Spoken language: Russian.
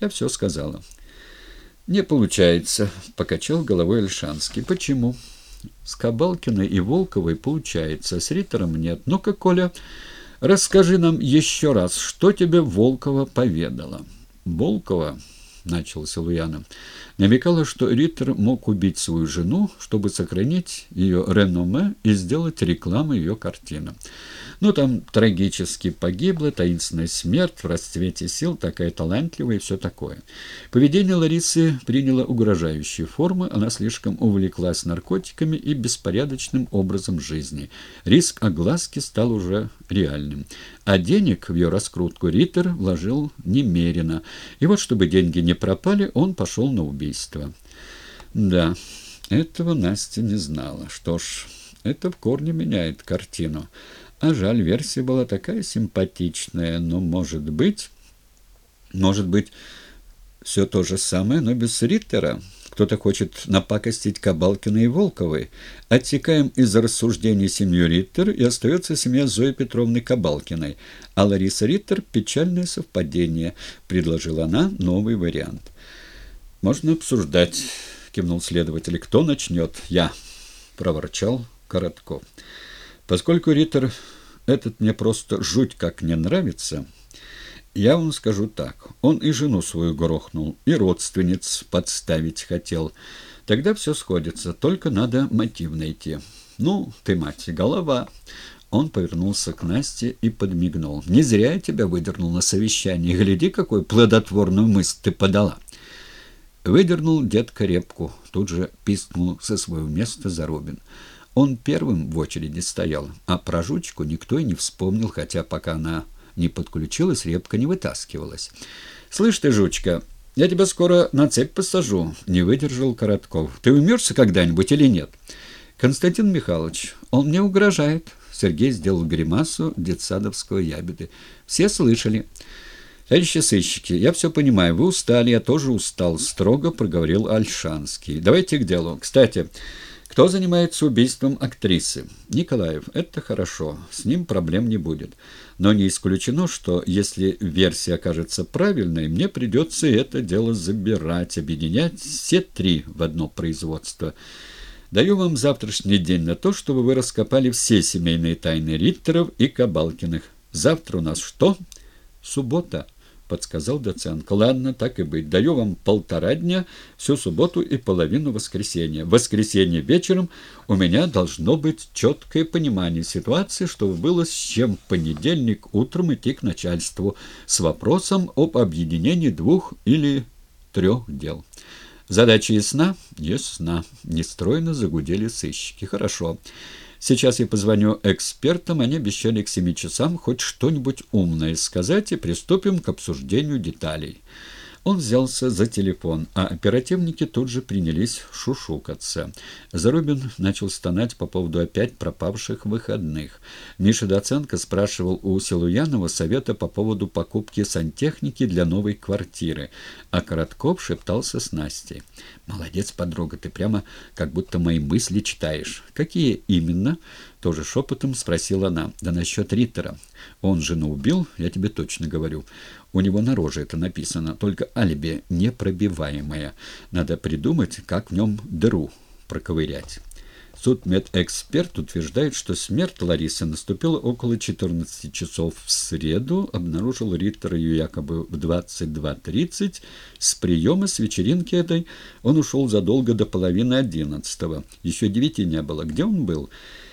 Я все сказала. «Не получается», — покачал головой Альшанский. «Почему?» «С Кабалкиной и Волковой получается, а с Риттером нет. Ну-ка, Коля, расскажи нам еще раз, что тебе Волкова поведала?» «Волкова...» начал Силуяна, намекала, что Риттер мог убить свою жену, чтобы сохранить ее реноме и сделать рекламу ее картины. Ну, там трагически погибла, таинственная смерть, в расцвете сил, такая талантливая и все такое. Поведение Ларисы приняло угрожающие формы, она слишком увлеклась наркотиками и беспорядочным образом жизни. Риск огласки стал уже реальным. А денег в ее раскрутку Риттер вложил немерено. И вот, чтобы деньги не пропали, он пошел на убийство. Да, этого Настя не знала. Что ж, это в корне меняет картину. А жаль, версия была такая симпатичная, но, может быть... Может быть, все то же самое, но без Риттера. Кто-то хочет напакостить Кабалкиной и Волковой. Отсекаем из рассуждений семью Риттер, и остается семья Зои Петровны Кабалкиной. А Лариса Риттер – печальное совпадение, предложила она новый вариант. «Можно обсуждать», – кивнул следователь. «Кто начнет?» «Я», – проворчал Коротков. Поскольку Риттер этот мне просто жуть как не нравится, я вам скажу так. Он и жену свою грохнул, и родственниц подставить хотел. Тогда все сходится, только надо мотив найти. Ну, ты, мать, голова. Он повернулся к Насте и подмигнул. «Не зря я тебя выдернул на совещании. Гляди, какую плодотворную мысль ты подала!» Выдернул дед крепку. Тут же пискнул со своего места Зарубин. Он первым в очереди стоял, а про жучку никто и не вспомнил, хотя пока она не подключилась, репка не вытаскивалась. «Слышь ты, жучка, я тебя скоро на цепь посажу», — не выдержал Коротков. «Ты умерся когда-нибудь или нет?» «Константин Михайлович, он мне угрожает». Сергей сделал гримасу детсадовского ябеды. «Все слышали». «Товарищи сыщики, я все понимаю, вы устали, я тоже устал», — строго проговорил Альшанский. «Давайте к делу. Кстати...» Кто занимается убийством актрисы? Николаев. Это хорошо. С ним проблем не будет. Но не исключено, что если версия окажется правильной, мне придется это дело забирать, объединять все три в одно производство. Даю вам завтрашний день на то, чтобы вы раскопали все семейные тайны Риттеров и Кабалкиных. Завтра у нас что? Суббота. — подсказал доцент. «Ладно, так и быть. Даю вам полтора дня, всю субботу и половину воскресенья. В воскресенье вечером у меня должно быть четкое понимание ситуации, чтобы было с чем в понедельник утром идти к начальству с вопросом об объединении двух или трех дел». «Задача ясна?» «Ясна». Нестройно загудели сыщики. «Хорошо». Сейчас я позвоню экспертам, они обещали к семи часам хоть что-нибудь умное сказать, и приступим к обсуждению деталей. Он взялся за телефон, а оперативники тут же принялись шушукаться. Зарубин начал стонать по поводу опять пропавших выходных. Миша Доценко спрашивал у Силуянова совета по поводу покупки сантехники для новой квартиры, а Коротков шептался с Настей. «Молодец, подруга, ты прямо как будто мои мысли читаешь. Какие именно?» Тоже шепотом спросила она. «Да насчет Риттера. Он жену убил, я тебе точно говорю. У него на роже это написано, только алиби непробиваемое. Надо придумать, как в нем дыру проковырять». Судмедэксперт утверждает, что смерть Ларисы наступила около 14 часов в среду, обнаружил Риттер ее якобы в 22.30. С приема, с вечеринки этой он ушел задолго до половины одиннадцатого. Еще девяти не было. Где он был?